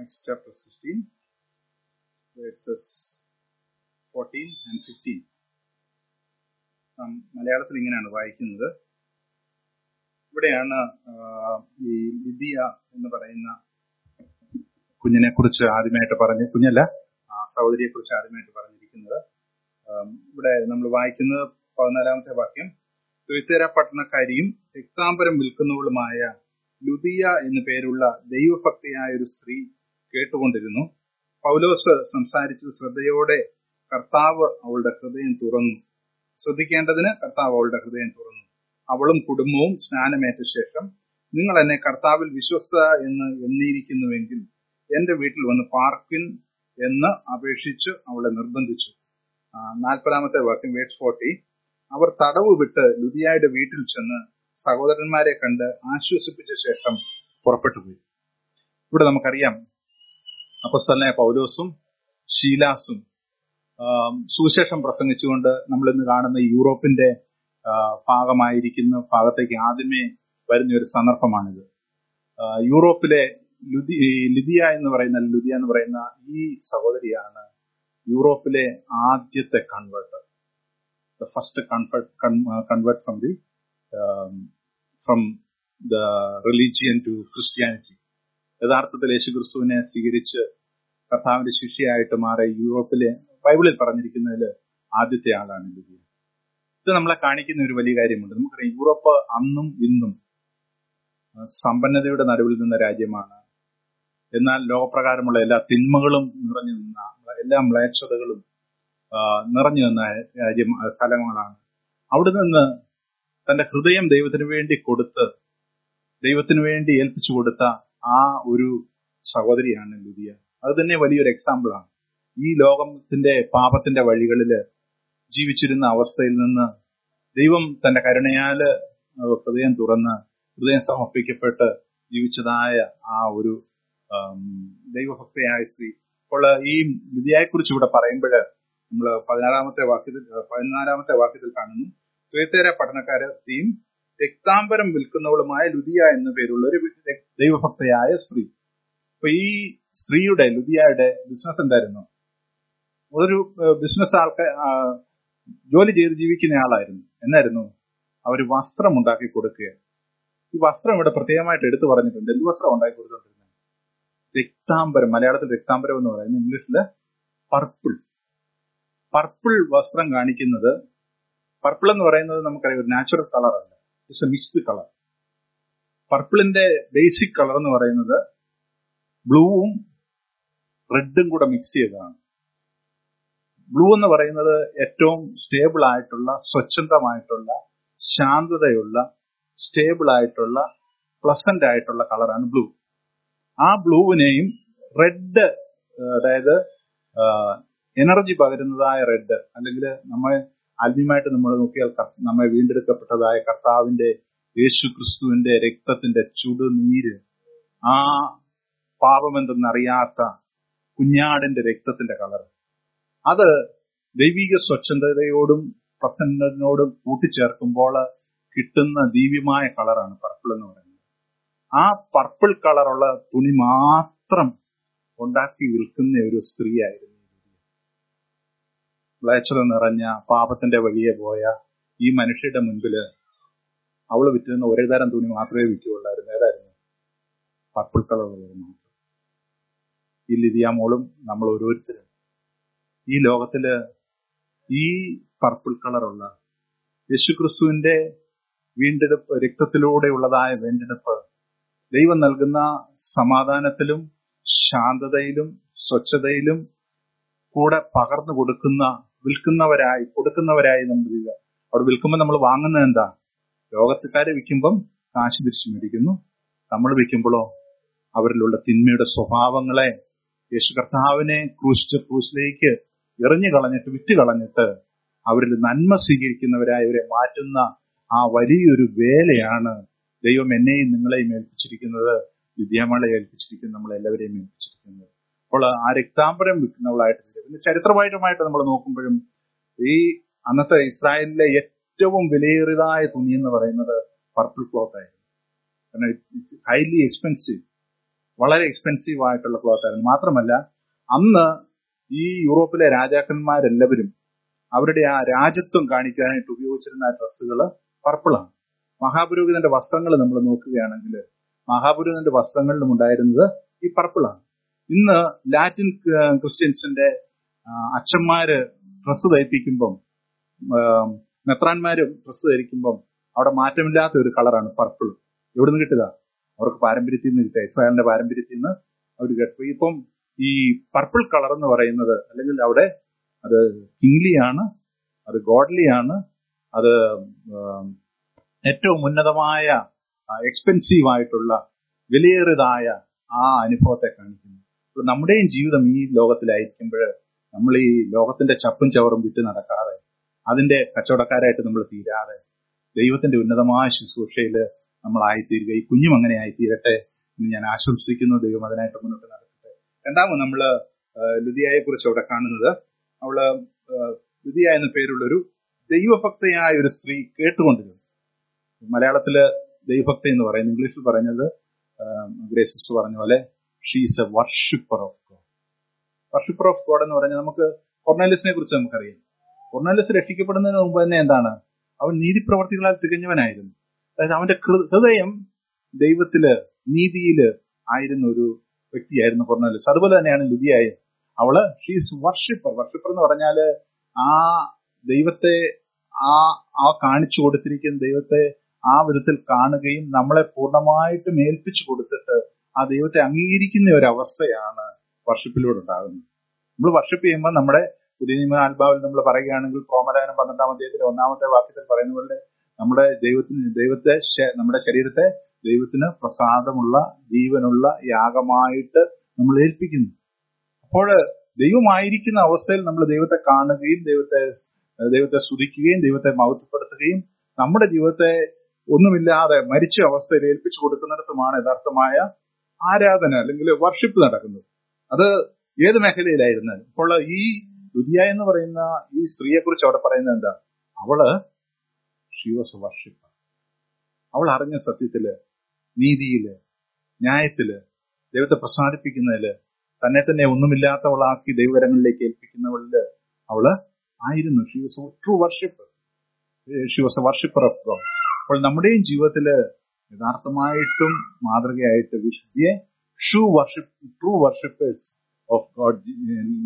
Acts chapter 16, verses 14 and 15. നാം മലയാളത്തിൽ ഇങ്ങനെയാണ് വായിക്കുന്നത്. ഇവിടെയാണ് ഈ ലിദിയ എന്ന് പറയുന്ന കുഞ്ഞിനെ കുറിച്ച് ആദ്യമായിട്ട് പറഞ്ഞ് കുഞ്ഞല്ല സഹോദരിയെ കുറിച്ച് ആദ്യമായിട്ട് പറഞ്ഞിരിക്കുന്നത്. ഇവിടെ നമ്മൾ വായിക്കുന്നത് പതിനാലാമത്തെ വാക്യം. തുയത്തേര പട്ടണക്കാരിയും രക്താംബരം വിൽക്കുന്നവളുമായ ലുദിയ എന്നു പേരുള്ള ദൈവഭക്തിയായ ഒരു സ്ത്രീ കേട്ടുകൊണ്ടിരുന്നു. പൗലോസ് സംസാരിച്ചത് ശ്രദ്ധയോടെ കർത്താവ് അവളുടെ ഹൃദയം തുറന്നു. ശ്രദ്ധിക്കേണ്ടതിന് കർത്താവ് അവളുടെ ഹൃദയം തുറന്നു. അവളും കുടുംബവും സ്നാനമേറ്റ ശേഷം നിങ്ങൾ എന്നെ കർത്താവിൽ വിശ്വസ്ത എന്ന് എണ്ണിയിരിക്കുന്നുവെങ്കിൽ എന്റെ വീട്ടിൽ വന്ന് പാർക്കിൻ എന്ന് അപേക്ഷിച്ച് അവളെ നിർബന്ധിച്ചു. നാൽപ്പതാമത്തെ വാക്യം വേഴ്സ് ഫോർട്ടി. അവർ തടവ് വിട്ട് ലുതിയായുടെ വീട്ടിൽ ചെന്ന് സഹോദരന്മാരെ കണ്ട് ആശ്വസിപ്പിച്ച ശേഷം പുറപ്പെട്ടു പോയി. ഇവിടെ നമുക്കറിയാം അപ്പസ്തലനായ പൗലോസും ഷീലാസും സുവിശേഷം പ്രസംഗിച്ചുകൊണ്ട് നമ്മൾ ഇന്ന് കാണുന്ന യൂറോപ്പിന്റെ ഭാഗമായിരിക്കുന്ന ഭാഗത്തേക്ക് ആദ്യമേ വരുന്ന ഒരു സന്ദർഭമാണിത്. യൂറോപ്പിലെ ലുദി ലിതിയ എന്ന് പറയുന്ന ലുദിയ എന്ന് പറയുന്ന ഈ സഹോദരിയാണ് യൂറോപ്പിലെ ആദ്യത്തെ converter the first convert convert from the from the religion to Christianity യഥാർത്ഥത്തിൽ യേശുക്രിസ്തുവിനെ സ്വീകരിച്ച് കർത്താവിന്റെ ശിഷ്യയായിട്ട് മാറി യൂറോപ്പിലെ ബൈബിളിൽ പറഞ്ഞിരിക്കുന്നതിൽ ആദ്യത്തെ ആളാണ് ലിബിയ ഇത് നമ്മളെ കാണിക്കുന്ന ഒരു വലിയ കാര്യമുണ്ട്. നമുക്കറിയാം യൂറോപ്പ് അന്നും ഇന്നും സമ്പന്നതയുടെ നടുവിൽ നിന്ന രാജ്യമാണ്. എന്നാൽ ലോകപ്രകാരമുള്ള എല്ലാ തിന്മകളും നിറഞ്ഞു നിന്ന എല്ലാ മ്ലേച്ഛതകളും നിറഞ്ഞു നിന്ന രാജ്യം സ്ഥലങ്ങളാണ്. അവിടെ നിന്ന് തന്റെ ഹൃദയം ദൈവത്തിന് വേണ്ടി കൊടുത്ത് ദൈവത്തിന് വേണ്ടി ഏൽപ്പിച്ചു കൊടുത്ത ആ ഒരു സഹോദരിയാണ് ലുദിയ. അത് തന്നെ വലിയൊരു എക്സാമ്പിളാണ് ഈ ലോകത്തിന്റെ പാപത്തിന്റെ വഴികളിൽ ജീവിച്ചിരുന്ന അവസ്ഥയിൽ നിന്ന് ദൈവം തന്റെ കരുണയാൽ ഹൃദയം തുറന്ന് ഹൃദയം സമർപ്പിക്കപ്പെട്ട് ജീവിച്ചതായ ആ ഒരു ദൈവഭക്തയായ സ്ത്രീ അപ്പോൾ ഈ ലിതിയെക്കുറിച്ച് ഇവിടെ പറയുമ്പോൾ നമ്മൾ പതിനാറാമത്തെ വാക്യത്തിൽ പതിനാലാമത്തെ വാക്യത്തിൽ കാണുന്നു. ത്വേത്തേര പഠനക്കാരത്തെയും രക്താംബരം വിൽക്കുന്നവളുമായ ലുദിയ എന്ന പേരുള്ള ഒരു ദൈവഭക്തയായ സ്ത്രീ. അപ്പൊ ഈ സ്ത്രീയുടെ ലുദിയയുടെ ബിസിനസ് എന്തായിരുന്നു? ഒരു ബിസിനസ് ആൾക്ക് ജോലി ചെയ്ത് ജീവിക്കുന്ന ആളായിരുന്നു. എന്നായിരുന്നു അവർ വസ്ത്രം ഉണ്ടാക്കി കൊടുക്കുക. ഈ വസ്ത്രം ഇവിടെ പ്രത്യേകമായിട്ട് എടുത്തു പറഞ്ഞിട്ടുണ്ട്. എന്ത് വസ്ത്രം ഉണ്ടാക്കി കൊടുത്തോണ്ടിരുന്നത് രക്താംബരം. മലയാളത്തിൽ രക്താംബരം എന്ന് പറയുന്നത് ഇംഗ്ലീഷിൽ പർപ്പിൾ. പർപ്പിൾ വസ്ത്രം കാണിക്കുന്നത് പർപ്പിൾ എന്ന് പറയുന്നത് നമുക്കറിയാം ഒരു നാച്ചുറൽ കളറാണ് ഇറ്റ്സ് എ മിക്സ്ഡ് കളർ പർപ്പിളിന്റെ ബേസിക് കളർ എന്ന് പറയുന്നത് ബ്ലൂവും റെഡും കൂടെ മിക്സ് ചെയ്തതാണ്. ബ്ലൂ എന്ന് പറയുന്നത് ഏറ്റവും സ്റ്റേബിൾ ആയിട്ടുള്ള സ്വച്ഛന്തമായിട്ടുള്ള ശാന്തതയുള്ള സ്റ്റേബിൾ ആയിട്ടുള്ള പ്ലസന്റ് ആയിട്ടുള്ള കളറാണ് ബ്ലൂ ആ ബ്ലൂവിനെയും റെഡ് അതായത് എനർജി പകരുന്നതായ റെഡ് അല്ലെങ്കിൽ നമ്മെ ആത്മീയമായിട്ട് നമ്മൾ നോക്കിയാൽ നമ്മെ വീണ്ടെടുക്കപ്പെട്ടതായ കർത്താവിന്റെ യേശു ക്രിസ്തുവിന്റെ രക്തത്തിന്റെ ചുടുനീര് ആ പാപമെന്തെന്നറിയാത്ത കുഞ്ഞാടിന്റെ രക്തത്തിന്റെ കളർ അത് ദൈവിക സ്വച്ഛന്തയോടും പ്രസന്നതിനോടും കൂട്ടിച്ചേർക്കുമ്പോൾ കിട്ടുന്ന ദിവ്യമായ കളറാണ് പർപ്പിൾ എന്ന് പറയുന്നത് ആ പർപ്പിൾ കളറുള്ള തുണി മാത്രം ഉണ്ടാക്കി വിൽക്കുന്ന ഒരു സ്ത്രീയായിരുന്നു. മ്ലേച്ഛത നിറഞ്ഞ പാപത്തിന്റെ വഴിയെ പോയ ഈ മനുഷ്യരുടെ മുൻപിൽ അവൾ വിറ്റിരുന്ന ഒരേ തരം തുണി മാത്രമേ വിൽക്കുകയുള്ളായിരുന്നു ഏതായിരുന്നു? പർപ്പിൾ കളറുള്ളത് മാത്രം ഈ ലിതിയ മോളും നമ്മൾ ഓരോരുത്തരും ഈ ലോകത്തിൽ ഈ പർപ്പിൾ കളറുള്ള യേശുക്രിസ്തുവിന്റെ വീണ്ടെടുപ്പ് രക്തത്തിലൂടെയുള്ളതായ വീണ്ടെടുപ്പ് ദൈവം നൽകുന്ന സമാധാനത്തിലും ശാന്തതയിലും സ്വച്ഛതയിലും കൂടെ പകർന്നു കൊടുക്കുന്ന വിൽക്കുന്നവരായി കൊടുക്കുന്നവരായി നമ്മൾ ചെയ്യുക. അവിടെ വിൽക്കുമ്പോൾ നമ്മൾ വാങ്ങുന്നത് എന്താ? ലോകത്തുകാരെ വിൽക്കുമ്പം കാശ് തിരിച്ചു മേടിക്കുന്നു. നമ്മൾ വിൽക്കുമ്പോഴോ അവരിലുള്ള തിന്മയുടെ സ്വഭാവങ്ങളെ യേശു കർത്താവിനെ ക്രൂശിച്ച് ക്രൂശിലേക്ക് എറിഞ്ഞു കളഞ്ഞിട്ട് വിറ്റ് കളഞ്ഞിട്ട് അവരിൽ നന്മ സ്വീകരിക്കുന്നവരായി അവരെ മാറ്റുന്ന ആ വലിയൊരു വേലയാണ് ദൈവം എന്നെയും നിങ്ങളെയും ഏൽപ്പിച്ചിരിക്കുന്നത്. വിദ്യാമളെ ഏൽപ്പിച്ചിരിക്കുന്നത് നമ്മളെല്ലാവരെയും ഏൽപ്പിച്ചിരിക്കുന്നത്. അപ്പോൾ ആ രക്താംബരം വിൽക്കുന്നവളായിട്ട് പിന്നെ ചരിത്രപരമായിട്ട് നമ്മൾ നോക്കുമ്പോഴും ഈ അന്നത്തെ ഇസ്രായേലിലെ ഏറ്റവും വിലയേറിയതായ തുണി എന്ന് പറയുന്നത് പർപ്പിൾ ക്ലോത്ത് ആയിരുന്നു. കാരണം ഹൈലി എക്സ്പെൻസീവ് വളരെ എക്സ്പെൻസീവ് ആയിട്ടുള്ള ക്ലോത്ത് ആയിരുന്നു. മാത്രമല്ല അന്ന് ഈ യൂറോപ്പിലെ രാജാക്കന്മാരെല്ലാവരും അവരുടെ ആ രാജ്യത്വം കാണിക്കാനായിട്ട് ഉപയോഗിച്ചിരുന്ന ഡ്രസ്സുകൾ പർപ്പിളാണ് മഹാപുരോഹിതന്റെ വസ്ത്രങ്ങൾ നമ്മൾ നോക്കുകയാണെങ്കിൽ മഹാപുരോഹിതന്റെ വസ്ത്രങ്ങളിലും ഉണ്ടായിരുന്നത് ഈ പർപ്പിളാണ് ഇന്ന് ലാറ്റിൻ ക്രിസ്ത്യൻസിന്റെ അച്ഛന്മാര് ഡ്രസ്സ് തയ്പ്പിക്കുമ്പം മെത്രാന്മാര് ഡ്രസ്സ് ധരിക്കുമ്പം അവിടെ മാറ്റമില്ലാത്ത ഒരു കളറാണ് പർപ്പിൾ എവിടെ നിന്ന് കിട്ടുക? അവർക്ക് പാരമ്പര്യത്തിൽ നിന്ന് കിട്ടുക. ഇസ്രായേലിന്റെ പാരമ്പര്യത്തിൽ നിന്ന് അവർ കേട്ടു. ഇപ്പം ഈ പർപ്പിൾ കളർ എന്ന് പറയുന്നത് അല്ലെങ്കിൽ അവിടെ അത് കിങ്ലിയാണ് അത് ഗോഡ്ലിയാണ് അത് ഏറ്റവും ഉന്നതമായ എക്സ്പെൻസീവ് ആയിട്ടുള്ള വിലയേറിയതായ ആ അനുഭവത്തെ കാണിക്കുന്നു. നമ്മുടെയും ജീവിതം ഈ ലോകത്തിലായിരിക്കുമ്പോൾ നമ്മൾ ഈ ലോകത്തിന്റെ ചപ്പും ചവറും വിറ്റ് നടക്കാതെ അതിന്റെ കച്ചവടക്കാരായിട്ട് നമ്മൾ തീരാതെ ദൈവത്തിന്റെ ഉന്നതമായ ശുശ്രൂഷയിൽ നമ്മളായിത്തീരുക ഈ കുഞ്ഞും അങ്ങനെ ആയിത്തീരട്ടെ എന്ന് ഞാൻ ആശംസിക്കുന്നു. ദൈവം അതിനായിട്ട് മുന്നോട്ട് നടക്കട്ടെ. രണ്ടാമത് നമ്മൾ ലുതിയായെ കുറിച്ച് അവിടെ കാണുന്നത്. അവൾ ലുതിയ എന്ന പേരുള്ളൊരു ദൈവഭക്തയായ ഒരു സ്ത്രീ കേട്ടുകൊണ്ടിരുന്നു. മലയാളത്തിൽ ദൈവഭക്ത എന്ന് പറയുന്നത് ഇംഗ്ലീഷിൽ പറയുന്നത് ഗ്രേസിസ്റ്റ് പറഞ്ഞ പോലെ she's a worshipper of God worshipper of God എന്ന് പറഞ്ഞാൽ നമുക്ക് കൊർണാലിസിനെ കുറിച്ച് നമുക്കറിയാം. കൊർണാലിസ് രക്ഷിക്കപ്പെടുന്നതിന് മുമ്പ് തന്നെ എന്താണ്? അവൻ നീതിപ്രവർത്തികളാൽ തികഞ്ഞവനായിരുന്നു. അതായത് അവന്റെ ഹൃദയം ദൈവത്തിൽ നീതിയിൽ ആയിരുന്ന ഒരു വ്യക്തിയായിരുന്നു കൊർണാലിസ് അതുപോലെ തന്നെയാണ് ലുതിയായ അവൾ ഷീസ് വർഷിപ്പർ വർഷിപ്പർ എന്ന് പറഞ്ഞാൽ ആ ദൈവത്തെ ആ ആ കാണിച്ചു കൊടുത്തിരിക്കുന്ന ദൈവത്തെ ആ വിധത്തിൽ കാണുകയും നമ്മളെ പൂർണമായിട്ടും ഏൽപ്പിച്ചു കൊടുത്തിട്ട് ആ ദൈവത്തെ അംഗീകരിക്കുന്ന ഒരു അവസ്ഥയാണ് വർഷിപ്പിലൂടെ ഉണ്ടാകുന്നത്. നമ്മൾ വർഷിപ്പ് ചെയ്യുമ്പോൾ നമ്മുടെ പുതിയ നിയമ ആത്മാവിൽ നമ്മൾ പറയുകയാണെങ്കിൽ പ്രോമലായനം പന്ത്രണ്ടാം അധ്യായത്തിലെ ഒന്നാമത്തെ വാക്യത്തിൽ പറയുന്ന പോലെ നമ്മുടെ ദൈവത്തിന് ദൈവത്തെ നമ്മുടെ ശരീരത്തെ ദൈവത്തിന് പ്രസാദമുള്ള ജീവനുള്ള യാഗമായിട്ട് നമ്മൾ ഏൽപ്പിക്കുന്നു. അപ്പോൾ ദൈവമായിരിക്കുന്ന അവസ്ഥയിൽ നമ്മൾ ദൈവത്തെ കാണുകയും ദൈവത്തെ ദൈവത്തെ സ്തുതിക്കുകയും ദൈവത്തെ മഹത്വപ്പെടുത്തുകയും നമ്മുടെ ജീവിതത്തെ ഒന്നുമില്ലാതെ മരിച്ച അവസ്ഥയിൽ ഏൽപ്പിച്ചു കൊടുക്കുന്നിടത്തുമാണ് യഥാർത്ഥമായ ആരാധന അല്ലെങ്കിൽ വർഷിപ്പ് നടക്കുന്നത്. അത് ഏത് മേഖലയിലായിരുന്നു? അപ്പോൾ ഈ ദുതിയ എന്ന് പറയുന്ന ഈ സ്ത്രീയെ കുറിച്ച് അവിടെ പറയുന്നത് എന്താ? അവൾ ഷീവസ് വർഷിപ്പ് അവൾ അറിഞ്ഞ സത്യത്തിൽ നീതിയിൽ ന്യായത്തിൽ ദൈവത്തെ പ്രസാദിപ്പിക്കുന്നതിൽ തന്നെ തന്നെ ഒന്നുമില്ലാത്തവളാക്കി ദൈവകരങ്ങളിലേക്ക് ഏൽപ്പിക്കുന്നവളിൽ അവൾ ആയിരുന്നു. She was true worship she was worship rough അപ്പോൾ നമ്മുടെയും ജീവിതത്തിൽ യഥാർത്ഥമായിട്ടും മാതൃകയായിട്ട് വിശുദ്ധിയെ shoe worship true worshippers of God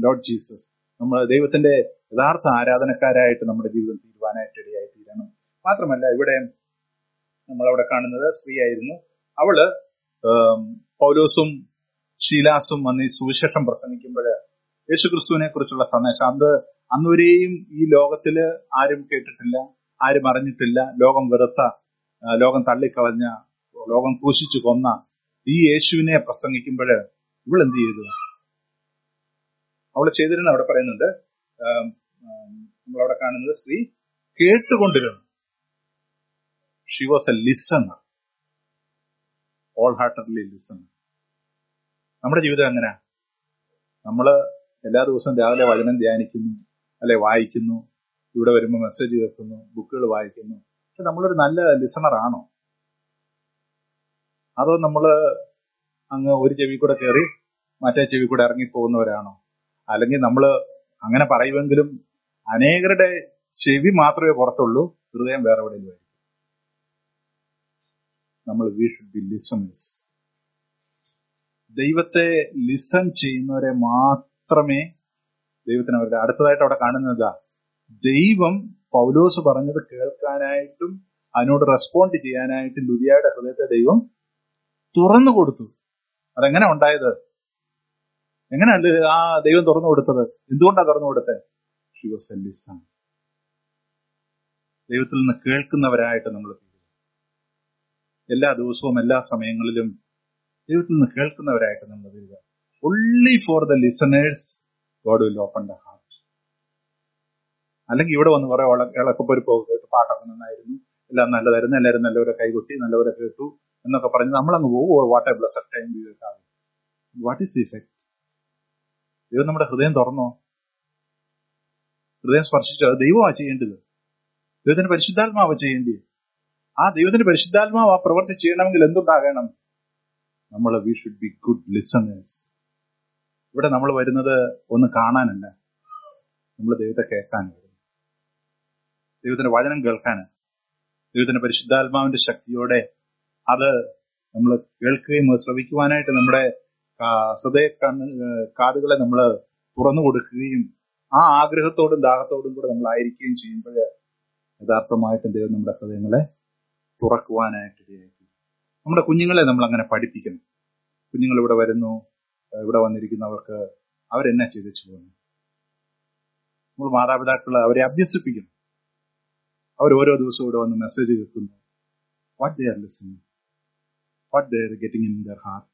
Lord Jesus നമ്മൾ ദൈവത്തിന്റെ യഥാർത്ഥ ആരാധനക്കാരായിട്ട് നമ്മുടെ ജീവിതം തീരുവാനായിട്ട് ഇടയായി തീരണം. മാത്രമല്ല ഇവിടെ നമ്മൾ അവിടെ കാണുന്നത് സ്ത്രീ ആയിരുന്നു അവൾ പൗലോസും ശീലാസും വന്ന് ഈ സുവിശേഷം പ്രസംഗിക്കുമ്പോൾ യേശുക്രിസ്തുവിനെ കുറിച്ചുള്ള സന്ദേശം. അത് അന്നുവരെയും ഈ ലോകത്തിൽ ആരും കേട്ടിട്ടില്ല ആരും അറിഞ്ഞിട്ടില്ല ലോകം വെറുത്ത ലോകം തള്ളിക്കളഞ്ഞ ലോകം ക്രൂശിച്ചു കൊന്ന ഈ യേശുവിനെ പ്രസംഗിക്കുമ്പോൾ ഇവൾ എന്ത് ചെയ്തു? അവൾ ചെയ്തിരുന്ന അവിടെ പറയുന്നുണ്ട് നമ്മളവിടെ കാണുന്നത് സ്ത്രീ കേട്ടുകൊണ്ടിരുന്നു. She was a listener all heartedly listener നമ്മുടെ ജീവിതം എങ്ങനെ നമ്മൾ എല്ലാ ദിവസവും രാവിലെ വചനം ധ്യാനിക്കുന്നു അല്ലെ വായിക്കുന്നു ഇവിടെ വരുമ്പോൾ മെസ്സേജ് കേൾക്കുന്നു ബുക്കുകൾ വായിക്കുന്നു. പക്ഷെ നമ്മളൊരു നല്ല ലിസണർ ആണോ? അതോ നമ്മൾ അങ്ങ് ഒരു ചെവി കൂടെ കയറി മറ്റേ ചെവി കൂടെ ഇറങ്ങിപ്പോകുന്നവരാണോ അല്ലെങ്കിൽ നമ്മൾ അങ്ങനെ പറയുമെങ്കിലും അനേകരുടെ ചെവി മാത്രമേ പുറത്തുള്ളൂ ഹൃദയം വേറെ എവിടെയും ആയിരിക്കും. നമ്മൾ വി ഷുഡ് ബി ലിസണേഴ്സ് ദൈവത്തെ ലിസൺ ചെയ്യുന്നവരെ മാത്രമേ ദൈവത്തിന് അവരുടെ അടുത്തതായിട്ട് അവിടെ കാണുന്നതാ ദൈവം പൗലോസ് പറഞ്ഞത് കേൾക്കാനായിട്ടും അതിനോട് റെസ്പോണ്ട് ചെയ്യാനായിട്ടും ലുതിയായുടെ ഹൃദയത്തെ ദൈവം തുറന്നു കൊടുത്തു. അതെങ്ങനെ ഉണ്ടായത്? എങ്ങനെയല്ല ആ ദൈവം തുറന്നു കൊടുത്തത്? എന്തുകൊണ്ടാണ് തുറന്നു കൊടുത്തത് ദൈവത്തിൽ നിന്ന് കേൾക്കുന്നവരായിട്ട് നമ്മൾ എല്ലാ ദിവസവും എല്ലാ സമയങ്ങളിലും ദൈവത്തിൽ നിന്ന് കേൾക്കുന്നവരായിട്ട് നമ്മൾ തീരുക. Only the listeners God will open the heart അല്ലെങ്കിൽ ഇവിടെ വന്ന് കുറെ ഇളക്കപ്പൊരിപ്പൊക്കെ കേട്ടു പാട്ടൊക്കെ നന്നായിരുന്നു. എല്ലാം നല്ലതായിരുന്നു. എല്ലാവരും നല്ലവരെ കൈകൊട്ടി നല്ലവരെ കേട്ടു എന്നൊക്കെ പറഞ്ഞ് നമ്മളങ്ങ് പോകുമോ what a blessed time what is effect ദൈവം നമ്മുടെ ഹൃദയം തുറന്നോ? ഹൃദയം സ്പർശിച്ചോ? ദൈവമാ ചെയ്യേണ്ടത്. ദൈവത്തിന് പരിശുദ്ധാത്മാവ് ചെയ്യേണ്ടത്. ആ ദൈവത്തിന് പരിശുദ്ധാത്മാവ് ആ പ്രവർത്തി ചെയ്യണമെങ്കിൽ എന്തുണ്ടാകണം? നമ്മൾ we should be good listeners ഇവിടെ നമ്മൾ വരുന്നത് ഒന്ന് കാണാനല്ല. നമ്മൾ ദൈവത്തെ കേൾക്കാൻ വരുന്നു ദൈവത്തിന്റെ വചനം കേൾക്കാൻ ദൈവത്തിന്റെ പരിശുദ്ധാത്മാവിന്റെ ശക്തിയോടെ അത് നമ്മൾ കേൾക്കുകയും ശ്രവിക്കുവാനായിട്ട് നമ്മുടെ ഹൃദയ കണ്ണ് കാതുകളെ നമ്മൾ തുറന്നു കൊടുക്കുകയും ആ ആഗ്രഹത്തോടും ദാഹത്തോടും കൂടെ നമ്മൾ ആയിരിക്കുകയും ചെയ്യുമ്പോൾ യഥാർത്ഥമായിട്ടും ദൈവം നമ്മുടെ ഹൃദയങ്ങളെ തുറക്കുവാനായിട്ട് ഇടയാക്കി. നമ്മുടെ കുഞ്ഞുങ്ങളെ നമ്മൾ അങ്ങനെ പഠിപ്പിക്കണം. കുഞ്ഞുങ്ങൾ ഇവിടെ വരുന്നു ഇവിടെ വന്നിരിക്കുന്നവർക്ക് അവരെന്നാ ചെയ്തു പോകുന്നു നമ്മൾ മാതാപിതാക്കൾ അവരെ അഭ്യസിപ്പിക്കണം. അവർ ഓരോ ദിവസവും ഇവിടെ വന്ന് മെസ്സേജ് കേൾക്കുന്നു. What they are listening what they are getting in their heart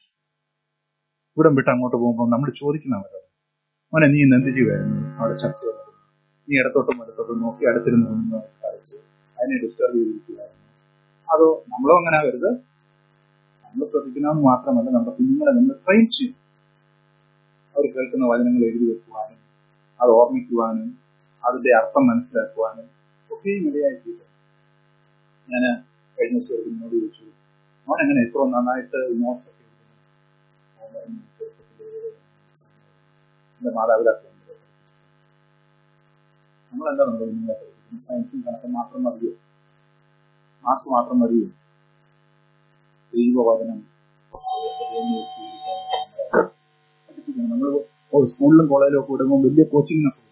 ഇവിടം വിട്ട് അങ്ങോട്ട് പോകുമ്പോൾ നമ്മൾ ചോദിക്കണം അവരോട് മോനെ നീ ഇന്ന് എന്ത് ചെയ്യുമായിരുന്നു അവിടെ ചർച്ച ചെയ്യുന്നത് നീ ഇടത്തോട്ടും വലത്തോട്ടും നോക്കി അടുത്തിരുന്ന് കളിച്ച് അതിനെ ഡിസ്റ്റർബ് ചെയ്തിരിക്കുകയായിരുന്നു. അതോ നമ്മളോ അങ്ങനെ ആവരുത് നമ്മൾ ശ്രദ്ധിക്കണമെന്ന് മാത്രമല്ല നമ്മുടെ കുഞ്ഞുങ്ങളെ നമ്മൾ ട്രെയിൻ ചെയ്യും. അവർ കേൾക്കുന്ന വചനങ്ങൾ എഴുതി വെക്കുവാനും അത് ഓർമ്മിക്കുവാനും അതിന്റെ അർത്ഥം മനസ്സിലാക്കുവാനും ഒക്കെയും ഇടയായിട്ടില്ല ഞാൻ കഴിഞ്ഞ ദിവസം ഒരു ചോദിച്ചു അവൻ എങ്ങനെ എത്ര നന്നായിട്ട് നോട്ട്സ് ഒക്കെ എഴുതുന്നു? അവൻ പറഞ്ഞു, "ചെറുപ്പത്തിലേ എന്റെ മാതാപിതാക്കൾ എന്നെ പഠിപ്പിച്ചു." നമ്മളെന്താ നമ്മുടെ കുഞ്ഞുങ്ങളെ പഠിപ്പിക്കുന്നത്? സയൻസും കണക്കും മാത്രം മതിയോ? മാസ് മാത്രം മതിയോ? ദൈവവചനം നമ്മൾ സ്കൂളിലും കോളേജിലും ഒക്കെ വിടുമ്പോൾ വലിയ കോച്ചിങ്ങിനൊക്കെ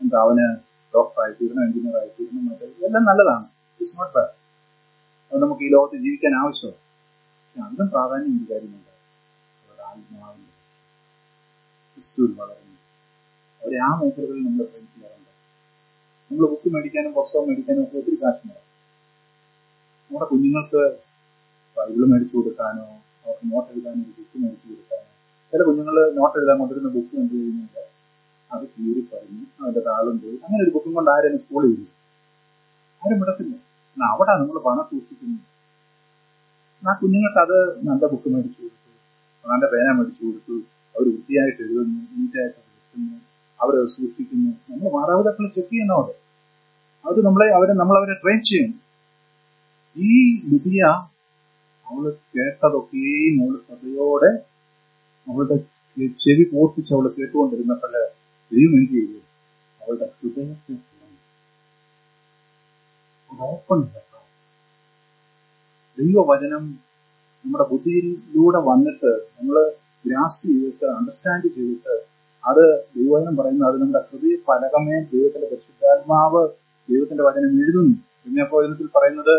എന്താ അവന് ഡോക്ടറായി തീരണം എഞ്ചിനീയർ ആയിത്തീരണം തീരണം മറ്റേ എല്ലാം നല്ലതാണ്. ഇറ്റ്സ് നോട്ട് ബാഡ് അത് നമുക്ക് ഈ ലോകത്ത് ജീവിക്കാൻ ആവശ്യമാണ്. അതിനും പ്രാധാന്യം ഒരു കാര്യമുണ്ട് അവരുടെ ആത്മാവിന്റെ ക്രിസ്തുവിൽ വളരുന്നു അവരെ ആ മേഖലകളിൽ നമ്മൾ പ്രേമിക്കാറുണ്ട് നമ്മൾ ബുക്ക് മേടിക്കാനും പുസ്തകം മേടിക്കാനും ഒക്കെ ഒത്തിരി കാശുണ്ടാവും. നമ്മുടെ കുഞ്ഞുങ്ങൾക്ക് ബൈബിൾ മേടിച്ചു കൊടുക്കാനോ അവർക്ക് നോട്ട് എഴുതാനോ ബുക്ക് മേടിച്ചു കൊടുക്കാനോ ചില കുഞ്ഞുങ്ങൾ നോട്ട് എഴുതാൻ കൊണ്ടിരുന്ന ബുക്ക് കണ്ടു കഴിഞ്ഞാൽ അത് കീറി പറഞ്ഞു. അതിന്റെ താളും പോയി. അങ്ങനെ ഒരു ബുക്കും കൊണ്ട് ആരും സ്കൂളിൽ വരും ആരും വിടത്തില്ല. അവിടെ നമ്മൾ പണം സൂക്ഷിക്കുന്നു. ആ കുഞ്ഞുങ്ങൾക്ക് അത് നല്ല ബുക്ക് മേടിച്ചു കൊടുത്തു. നല്ല പേന മേടിച്ചു കൊടുത്തു. അവർ വൃത്തിയായിട്ട് എഴുതുന്നു നീറ്റായിട്ട് എഴുതുന്നു അവരെ സൂക്ഷിക്കുന്നു. നമ്മൾ മാതാപിതാക്കൾ ചെക്ക് ചെയ്യണം അവിടെ അത് നമ്മളെ അവരെ നമ്മൾ അവരെ ട്രെയിൻ ചെയ്യണം ഈ ലിതിയ അവൾ കേട്ടതൊക്കെയും അവൾ കഥയോടെ അവളുടെ ചെവി പോർപ്പിച്ച് അവൾ കേട്ടുകൊണ്ടിരുന്നപ്പോൾ ദൈവം എന്ത് ചെയ്തു അവളുടെ ഹൃദയത്തെ ദൈവവചനം നമ്മുടെ ബുദ്ധിയിലൂടെ വന്നിട്ട് നമ്മൾ ഗ്രാസ്പ് ചെയ്തിട്ട് അണ്ടർസ്റ്റാൻഡ് ചെയ്തിട്ട് അത് ദൈവവചനം പറയുന്നത് അത് നമ്മുടെ ഹൃദയ പലകമേ ദൈവത്തിന്റെ പരിശുദ്ധാത്മാവ് ദൈവത്തിന്റെ വചനം എഴുതുന്നു. പിന്നെ വചനത്തിൽ പറയുന്നത്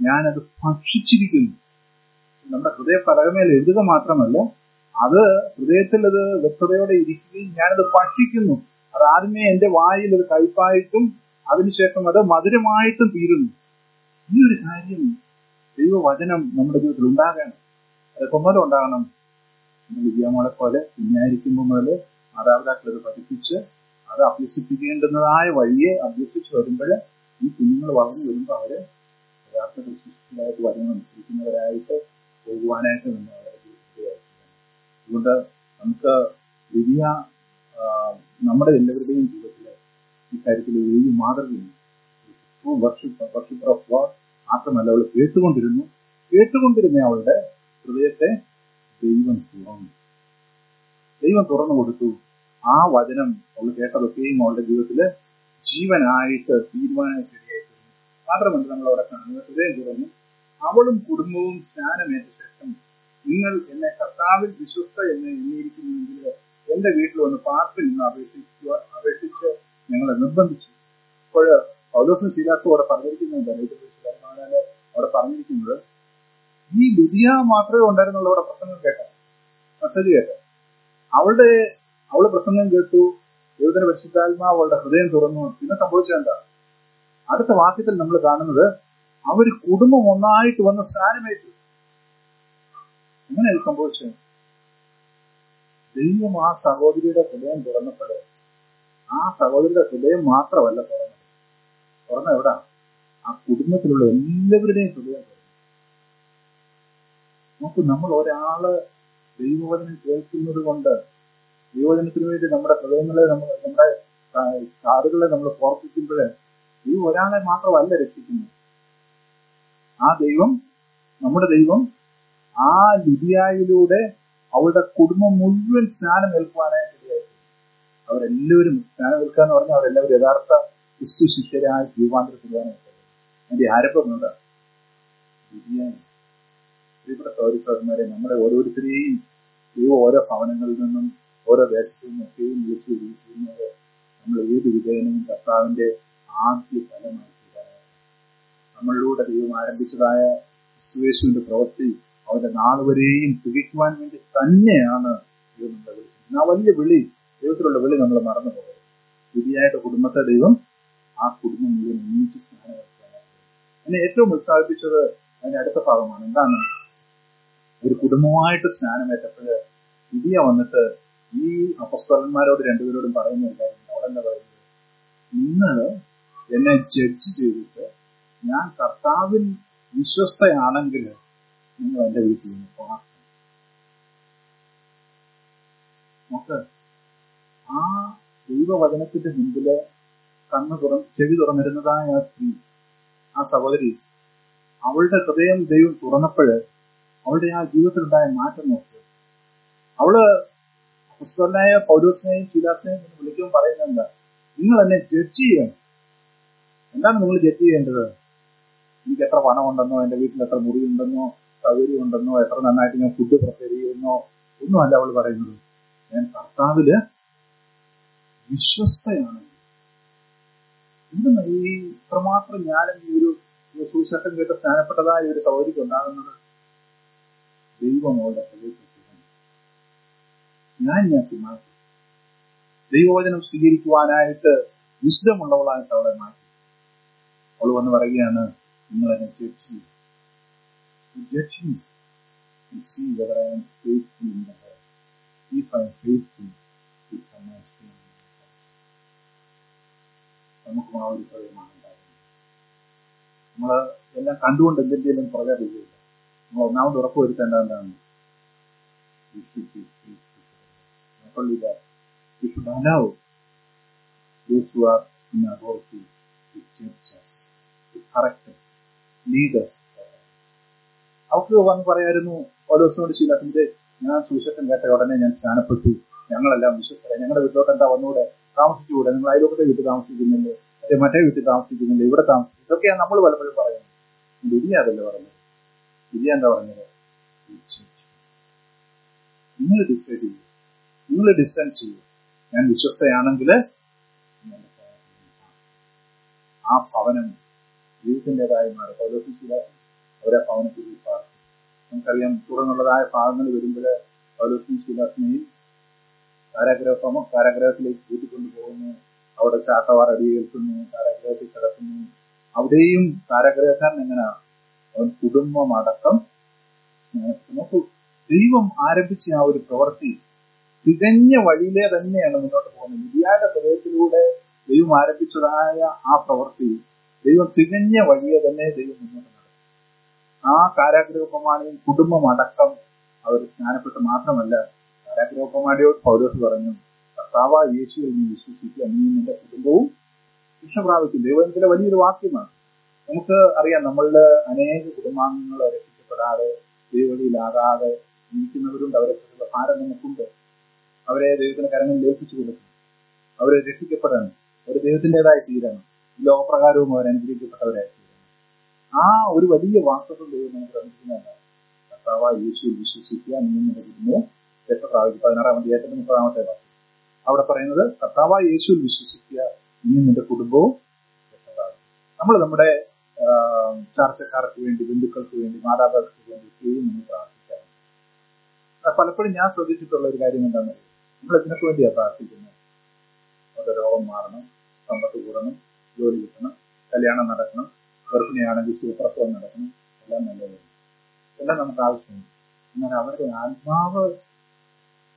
ഞാനത് ഭക്ഷിച്ചിരിക്കുന്നു. നമ്മുടെ ഹൃദയ പലകമേൽ എഴുതുക മാത്രമല്ല അത് ഹൃദയത്തിൽ അത് വ്യക്തതയോടെ ഇരിക്കുകയും ഞാനത് ഭക്ഷിക്കുന്നു. അത് ആദ്യമേ എന്റെ വായിൽ ഒരു കയ്പായിട്ടും അതിനുശേഷം അത് മധുരമായിട്ടും തീരുന്നു. ഈ ഒരു കാര്യം ദൈവവചനം നമ്മുടെ ജീവിതത്തിൽ ഉണ്ടാകണം. അത് കൊമ്മലം ഉണ്ടാകണം. വിദ്യാമോളെ പോലെ കുഞ്ഞായിരിക്കുമ്പോൾ മുതൽ മാതാപിതാക്കൾ അത് പഠിപ്പിച്ച് അത് അഭ്യസിപ്പിക്കേണ്ടുന്നതായ വഴിയെ അഭ്യസിച്ച് വരുമ്പോൾ ഈ കുഞ്ഞുങ്ങൾ വളർന്നു വരുമ്പോൾ അവർ യഥാർത്ഥ വിശിഷ്ടരായിട്ട് വചനം അനുസരിക്കുന്നവരായിട്ട് പോകുവാനായിട്ട് നമ്മൾ അതുകൊണ്ട് നമുക്ക് വലിയ നമ്മുടെ എല്ലാവരുടെയും ജീവിതത്തിൽ ഇക്കാര്യത്തിൽ വലിയ മാതൃകയുണ്ട്. വർഷിപ്പ് മാത്രമല്ല അവൾ കേട്ടുകൊണ്ടിരുന്നു. കേട്ടുകൊണ്ടിരുന്ന അവളുടെ ഹൃദയത്തെ ദൈവം തുറന്നു. ദൈവം തുറന്നു കൊടുത്തു. ആ വചനം അവൾ കേട്ടതൊക്കെയും അവളുടെ ജീവിതത്തിൽ ജീവനായിട്ട് ഇടയായിട്ടുണ്ട് മാത്രമല്ല നമ്മൾ അവിടെ കാണുന്നത് ഹൃദയം തുറന്നു. അവളും കുടുംബവും സ്നാനമേറ്റ ശേഷം നിങ്ങൾ എന്നെ കർത്താവിൽ വിശ്വസ്ത എന്ന് എണ്ണിയിരിക്കുന്നുവെങ്കിൽ എന്റെ വീട്ടിൽ ഒന്ന് പാർപ്പിൽ നിന്ന് അപേക്ഷിക്കുക അപേക്ഷിച്ച് ഞങ്ങളെ നിർബന്ധിച്ചു. അപ്പോൾ പൗലോസും ശീലാസും അവിടെ പറഞ്ഞിരിക്കുന്നത് അവിടെ പറഞ്ഞിരിക്കുന്നത്. ഈ ലുദിയ മാത്രമേ ഉണ്ടായിരുന്നുള്ളൂ അവിടെ പ്രസംഗം കേട്ട. മെസ്സേജ് കേട്ട. അവളുടെ അവൾ പ്രസംഗം കേട്ടു. ദൈവത്തിന്റെ പരിശുദ്ധാത്മാവ് അവളുടെ ഹൃദയം തുറന്നു. പിന്നെ സംഭവിച്ചത് എന്താ? അടുത്ത വാക്യത്തിൽ നമ്മൾ കാണുന്നത് അവർ കുടുംബം ഒന്നായിട്ട് വന്ന് സ്നാനമേറ്റു എങ്ങനെയാണ് സംഭവിച്ചത് ദൈവം ആ സഹോദരിയുടെ ഹൃദയം തുറന്നപ്പോൾ ആ സഹോദരിയുടെ ഹൃദയം മാത്രമല്ല തുറന്നത്. തുറന്ന എവിടാ? ആ കുടുംബത്തിലുള്ള എല്ലാവരുടെയും ഹൃദയം തുറന്നു. നമുക്ക് നമ്മൾ ഒരാൾ ദൈവവചനം കേൾക്കുന്നത് കൊണ്ട് ദൈവവചനത്തിന് വേണ്ടി നമ്മുടെ ഹൃദയങ്ങളെ നമ്മൾ നമ്മുടെ കാറുകളെ നമ്മൾ പ്രവർത്തിക്കുമ്പോൾ ഈ ഒരാളെ മാത്രമല്ല രക്ഷിക്കുന്നത്. ആ ദൈവം നമ്മുടെ ദൈവം ആ ലിപിയായിലൂടെ അവളുടെ കുടുംബം മുഴുവൻ സ്നാനം ഏൽക്കുവാനായിട്ട് അവരെല്ലാവരും സ്നാനം ഏൽക്കുക എന്ന് പറഞ്ഞാൽ അവരെല്ലാവരും യഥാർത്ഥ ക്രിസ്തു ശിഷ്യരായി രൂപാന്തരപ്പെടുവാനായിട്ട് എന്റെ ആരംഭം എന്താ? ലുദിയായി പ്രിയപ്പെട്ട സൗരസൗരന്മാരെ നമ്മുടെ ഓരോരുത്തരെയും ദൈവം ഓരോ ഭവനങ്ങളിൽ നിന്നും ഓരോ ദേശത്തു നിന്നും ഒക്കെയും വിളിച്ചു വിളിക്കുന്നത് നമ്മൾ ഏത് വിധേയനും കർത്താവിന്റെ ആദ്യ ഫലമായി നമ്മളിലൂടെ ദൈവം ആരംഭിച്ചതായ ക്രിസ്തുവേശുവിന്റെ പ്രവൃത്തി അവന്റെ നാളുവരെയും തികയ്ക്കുവാൻ വേണ്ടി തന്നെയാണ് ദൈവം നമ്മളെ വിളിച്ചത് ആ വലിയ വിളി ദൈവത്തിലുള്ള വിളി നമ്മൾ മറന്നു പോകരുത് ശരിയായിട്ട് കുടുംബത്തെ ദൈവം ആ കുടുംബം മുഴുവൻ ഒന്നിച്ച് സ്നാനമെടുക്കാനായിട്ട് എന്നെ ഏറ്റവും ഉത്സാഹിപ്പിച്ചത് അതിന്റെ അടുത്ത ഭാഗമാണ്. എന്താണ്? ഒരു കുടുംബമായിട്ട് സ്നാനമേറ്റപ്പോഴ് വിധിയ വന്നിട്ട് ഈ അപസ്വരന്മാരോട് രണ്ടുപേരോടും പറയുന്ന ഒരു കാര്യം അവിടെ എന്താ പറയുന്നത്? നിങ്ങൾ എന്നെ ജഡ്ജ് ചെയ്തിട്ട് ഞാൻ കർത്താവിൽ വിശ്വസ്തയാണെങ്കിൽ നിങ്ങൾ എന്റെ വീട്ടിൽ നിന്ന് പോകാം നമുക്ക് ആ ദൈവവചനത്തിന്റെ മുമ്പിൽ കണ്ണ് തുറ ചെവി തുറന്നിരുന്നതായ ആ സ്ത്രീ ആ സഹോദരി അവളുടെ ഹൃദയം ദൈവം തുറന്നപ്പോഴ് അവളുടെ ആ ജീവിതത്തിലുണ്ടായ മാറ്റം നോക്കുക അവൾ പുസ്തകനായ പൗരോസിനെയും ശീലാസിനെയും വിളിക്കുമ്പോൾ പറയുന്നത് എന്താ നിങ്ങൾ എന്നെ ജഡ്ജ് ചെയ്യണം. എന്താണ് നിങ്ങൾ ജഡ്ജ് ചെയ്യേണ്ടത്? എനിക്ക് എത്ര പണമുണ്ടെന്നോ എന്റെ വീട്ടിൽ എത്ര മുറി ഉണ്ടെന്നോ സൗകര്യം ഉണ്ടെന്നോ എത്ര നന്നായിട്ട് ഞാൻ ഫുഡ് പ്രിപ്പയർ ചെയ്യുന്നോ ഒന്നുമല്ല അവൾ പറയുന്നത്. ഞാൻ കർത്താവിൽ വിശ്വസ്തയാണ്. എന്താണ് ഈ ഇത്രമാത്രം ഞാനും ഈ ഒരു സുശേഷം കേട്ട് സ്നാനപ്പെട്ടതായ ഒരു സൗകര്യം ഉണ്ടാകുന്നത്? ദൈവം അവളുടെ ഞാൻ ഞാക്കി മാറ്റി ദൈവവചനം സ്വീകരിക്കുവാനായിട്ട് വിശുദ്ധമുള്ളവളായിട്ട് അവളെ മാറ്റി. അവൾ വന്ന് പറയുകയാണ് നിങ്ങൾ എന്നെ judge judge see whether I am faithful in the Lord. If I am faithful, it can I stay in the Lord. നമുക്കും ആ ഒരു ഹൃദയമാണ് ഉണ്ടാകുന്നത് നമ്മൾ എല്ലാം കണ്ടുകൊണ്ട് എന്തിൻ്റെയും പുറകെ പോവുകയില്ല നമ്മൾ ഒന്നാമത് ഉറപ്പ് വരുത്തേണ്ട എന്താണ് We should be faithful to the Lord. Not only that, we should allow those who are in authority to judge us, to correct us, lead us. അവർക്ക് വന്ന് പറയായിരുന്നു പൗലോസിനോട് ശീലത്തിന്റെ ഞാൻ സുവിശേഷം കേട്ട ഉടനെ ഞാൻ സ്നാനപ്പെട്ടു. ഞങ്ങളെല്ലാം വിശ്വസ്തരെ ഞങ്ങളുടെ വീട്ടിലോട്ട് എന്താ വന്നുകൂടെ താമസിച്ചുകൂടെ? നിങ്ങൾ അയലോക്കത്തെ വീട്ടിൽ താമസിക്കുന്നില്ലേ? മറ്റേ മറ്റേ വീട്ടിൽ താമസിക്കുന്നില്ലേ? ഇവിടെ താമസിക്കും ഇതൊക്കെയാണ് നമ്മൾ പലപ്പോഴും പറയുന്നത് ഇരിയ അതല്ലേ പറഞ്ഞത്? ഇരിയ എന്താ പറഞ്ഞത്? നിങ്ങൾ ഡിസൈഡ് ചെയ്യൂ. നിങ്ങൾ ഡിസൈഡ് ചെയ്യൂ. ഞാൻ വിശ്വസ്തയാണെങ്കിൽ ആ ഭവനം ജീവിതത്തിന്റെതായി മാറി. പൗലോസിൻ ശീലാസൻ അവരെ ഭവനത്തിൽ പാർക്കും. നമുക്കറിയാം തുടർന്നുള്ളതായ ഭാഗങ്ങൾ വരുമ്പോൾ പൗലോസിനും ശീലാസിനെയും കാരാഗ്രഹമോ കാരാഗ്രഹത്തിലേക്ക് കൂട്ടിക്കൊണ്ടു പോകുന്നു അവിടെ ചാട്ടവാർ അടിയേൽക്കുന്നു കാരാഗ്രഹത്തിൽ കിടക്കുന്നു. അവിടെയും കാരാഗ്രഹക്കാരൻ എങ്ങനെ? അവൻ കുടുംബമടക്കം നോക്കൂ ദൈവം ആരംഭിച്ച ആ ഒരു പ്രവൃത്തി തികഞ്ഞ വഴിയിലെ തന്നെയാണ് മുന്നോട്ട് പോകുന്നത്. മിതിയായുടെ ഹൃദയത്തിലൂടെ ദൈവം ആരംഭിച്ചതായ ആ പ്രവൃത്തി ദൈവം തികഞ്ഞ വഴിയെ തന്നെ ദൈവം മുന്നോട്ട് ആ കുടുംബം അടക്കം അവർ സ്നാനപ്പെട്ട് മാത്രമല്ല കാരാഗ്രഹപ്രമാണിയോട് പൗലോസ് പറഞ്ഞു കർത്താവ യേശുവിൽ നീ വിശ്വസിക്കുക നീ നിന്റെ കുടുംബവും ശിക്ഷ പ്രാപിക്കും ദൈവത്തിന്റെ വലിയൊരു വാക്യമാണ്. നമുക്ക് അറിയാം നമ്മളുടെ അനേക കുടുംബാംഗങ്ങൾ രക്ഷിക്കപ്പെടാതെ ദൈവവഴിയിലാകാതെ ജീവിക്കുന്നവരുണ്ട് അവരെ കുറിച്ചുള്ള ഭാരം നമുക്കുണ്ട്. അവരെ ദൈവത്തിന്റെ കരങ്ങളിൽ ഏൽപ്പിച്ചു കൊടുക്കും അവരെ രക്ഷിക്കപ്പെടണം. അവർ ദൈവത്തിന്റെതായി തീരണം. ലോകപ്രകാരവും അവർ ആ ഒരു വലിയ വാസ്തവം ദൈവം നമുക്ക് തന്നിരിക്കുന്നതാണ് കർത്താവായ യേശു വിശ്വസിക്കുക നീ ലഭിക്കുന്നു കുടുംബവും പ്രാവശ്യം? പതിനാറാം അധ്യായത്തിന്റെ മുപ്പതാമത്തെ വാക്യം. അവിടെ പറയുന്നത് കർത്താവായ യേശു വിശ്വസിക്കുക നീ നിന്റെ കുടുംബവും നമ്മൾ നമ്മുടെ ചർച്ചക്കാർക്ക് വേണ്ടി ബന്ധുക്കൾക്ക് വേണ്ടി മാതാപിതാക്കൾക്ക് വേണ്ടി ഒക്കെയും നമ്മൾ പ്രാർത്ഥിക്കാറുണ്ട്. പലപ്പോഴും ഞാൻ ശ്രദ്ധിച്ചിട്ടുള്ള ഒരു കാര്യം എന്താണെന്ന് നമ്മൾ ഇതിനൊക്കെ വേണ്ടിയാണ് പ്രാർത്ഥിക്കുന്നത്? അവരുടെ രോഗം മാറണം സമ്പത്ത് കൂടണം ജോലി കിട്ടണം കല്യാണം നടക്കണം ഗർഭിണിയാണെങ്കിൽ ശിവപ്രസവം നടക്കണം എല്ലാം നല്ലതാണ്. എല്ലാം നമുക്ക് ആവശ്യമുണ്ട് എന്നാൽ അവരുടെ ആത്മാവ്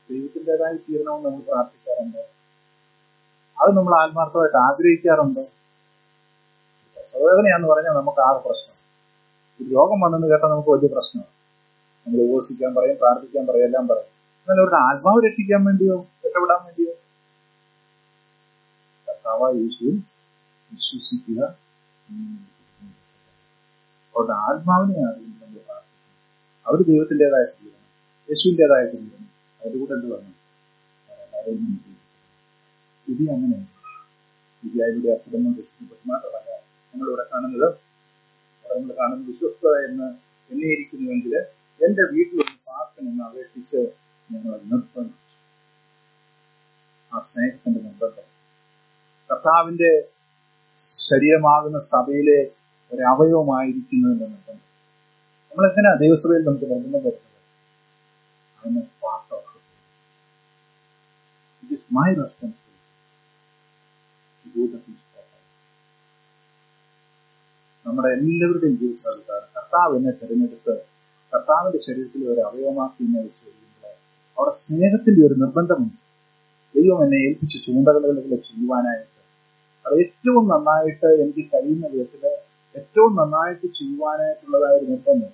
ദൈവത്തിന്റെതായി തീരണമെന്ന് നമ്മൾ പ്രാർത്ഥിക്കാറുണ്ട്. അത് നമ്മൾ ആത്മാർത്ഥമായിട്ട് ആഗ്രഹിക്കാറുണ്ട്. പ്രസവവേദനയാന്ന് പറഞ്ഞാൽ നമുക്ക് ആകെ പ്രശ്നം. ഒരു രോഗം വന്നെന്ന് കേട്ടാൽ നമുക്ക് വലിയ പ്രശ്നമാണ്. നമ്മൾ ഉപസിക്കാൻ പറയും പ്രാർത്ഥിക്കാൻ പറയും എല്ലാം പറയും. എന്നാൽ അവരുടെ ആത്മാവ് രക്ഷിക്കാൻ വേണ്ടിയോ രക്ഷപ്പെടാൻ വേണ്ടിയോ? കർത്താവ് യേശുവിൽ വിശ്വസിക്കുക. അവരുടെ ആത്മാവിനെയാണ് പ്രാർത്ഥിക്കുന്നത് അവർ ദൈവത്തിന്റെതായ ജീവിതം യേശുവിന്റെതായ ജീവിതം അവരുടെ കൂടെ എന്ത് വന്നു? വിധി അങ്ങനെ വിധിയായുടെ അസുഖങ്ങൾ മാത്രമല്ല നമ്മളിവിടെ കാണുന്നത് നമ്മൾ കാണുന്നത് വിശ്വസ്തത എന്ന് എണ്ണിയിരിക്കുന്നുവെങ്കിൽ എന്റെ വീട്ടിൽ ഒന്ന് പാർക്കണമെന്ന് അപേക്ഷിച്ച് ഞങ്ങൾ നിർത്തണം ആ സ്നേഹത്തിന്റെ നിർബന്ധം. കർത്താവിന്റെ ശരീരമാകുന്ന സഭയിലെ ഒരു അവയവമായിരിക്കുന്നതിന്റെ നിർബന്ധം നമ്മൾ എങ്ങനെയാ ദൈവസഭയിൽ നമുക്ക് നിർബന്ധം വരുന്നത് റെസ്പോൺസിബിലിറ്റി നമ്മുടെ എല്ലാവരുടെയും ജീവിതം കർത്താവ് എന്നെ തിരഞ്ഞെടുത്ത് കർത്താവിന്റെ ശരീരത്തിൽ ഒരു അവയവമാക്കി എന്നെ വെച്ച് കഴിയുമ്പോൾ അവിടെ സ്നേഹത്തിന്റെ ഒരു നിർബന്ധമുണ്ട്. ദൈവം എന്നെ ഏൽപ്പിച്ച് ചൂണ്ടകളുകൾ ചെയ്യുവാനായിട്ട്. അത് ഏറ്റവും നന്നായിട്ട് എനിക്ക് കഴിയുന്ന വിധത്തിൽ ഏറ്റവും നന്നായിട്ട് ചെയ്യുവാനായിട്ടുള്ളതായ ഒരു നിർബന്ധം.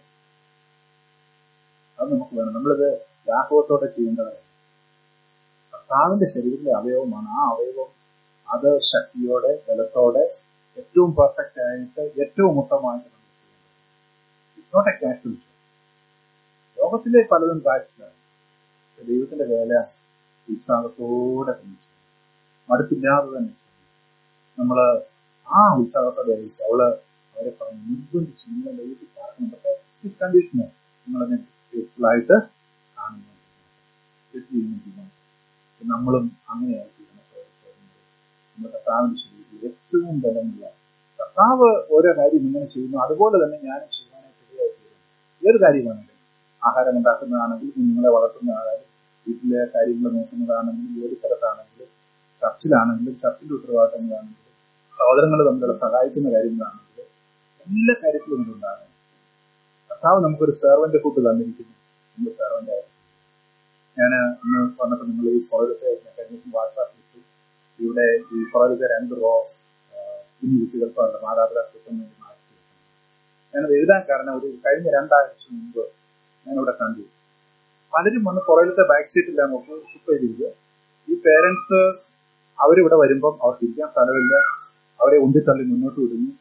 അത് നമുക്ക് വേണം. നമ്മളിത് ലാഘവത്തോടെ ചെയ്യേണ്ടതാണ്. കർത്താവിന്റെ ശരീരത്തിലെ അവയവമാണ്. ആ അവയവം അത് ശക്തിയോടെ ബലത്തോടെ ഏറ്റവും പെർഫെക്റ്റ് ആയിട്ട് ഏറ്റവും ഉത്തമമായിട്ട് നമ്മൾ ഇറ്റ്സ് നോട്ട് എ കാഷ്വൽ ലോകത്തിലെ പലതും കാഷ്വലാണ് ദൈവത്തിന്റെ വേല ഉത്സാഹത്തോടെ തന്നെ ചെയ്യും. മടുപ്പില്ലാതെ തന്നെ ചെയ്യും. നമ്മൾ ആ ഉത്സാഹത്തോടെ ആയിരിക്കും. അവൾ അവരെ പറഞ്ഞ് നിർബന്ധിച്ച് നിങ്ങളെ ദൈവത്തിൽ പാർക്കണം പക്ഷേ ഇസ് കണ്ടീഷണർ നിങ്ങളെ ഫേസ്ഫുള്ളായിട്ട് കാണുന്നു. നമ്മളും അങ്ങനെയാണ് നമ്മുടെ കർത്താവിന്റെ ശരീരത്തിൽ ഏറ്റവും ബലമുള്ള കർത്താവ് ഓരോ കാര്യം ഇങ്ങനെ ചെയ്യുന്നു. അതുപോലെ തന്നെ ഞാൻ ചെയ്യാനായിട്ട് ഏത് കാര്യമാണെങ്കിലും. ആഹാരം ഉണ്ടാക്കുന്നതാണെങ്കിലും കുഞ്ഞുങ്ങളെ വളർത്തുന്നതാണെങ്കിലും വീട്ടിലെ കാര്യങ്ങൾ നോക്കുന്നതാണെങ്കിലും ഏത് സ്ഥലത്താണെങ്കിലും ചർച്ചിലാണെങ്കിലും ചർച്ചിന്റെ ഉത്തരവാദിത്തങ്ങളാണെങ്കിലും സഹോദരങ്ങൾ തമ്മിലുള്ള സഹായിക്കുന്ന കാര്യങ്ങളാണെങ്കിലും എല്ലാ കാര്യത്തിലും ഇതുണ്ടാകണം കർത്താവ് നമുക്കൊരു സെർവന്റ് കൂട്ട് തന്നിരിക്കുന്നു. നമ്മൾ സെർവന്റ് ഞാൻ ഇന്ന് പറഞ്ഞപ്പോൾ നിങ്ങൾ ഈ പുറകത്തെ കഴിഞ്ഞ വാട്സാപ്പ് ഇട്ടു ഇവിടെ ഈ പുറകത്തെ രണ്ട് റോ കുഞ്ഞു അവരുടെ മാതാപിതാക്കൾക്കും വേണ്ടി മാറ്റി ഞാനത് എഴുതാൻ കാരണം ഒരു കഴിഞ്ഞ രണ്ടാഴ്ച മുമ്പ് ഞാനിവിടെ കണ്ടു. പലരും വന്ന് പുറകിലത്തെ ബാക്ക് സീറ്റില്ല നമുക്ക് ഷിപ്പ് ചെയ്തിരിക്കുക ഈ പേരൻസ് അവരിവിടെ വരുമ്പം അവർക്ക് ഇരിക്കാൻ സ്ഥലമില്ല. അവരെ ഉന്തിത്തള്ളി മുന്നോട്ട് വിടുന്നു.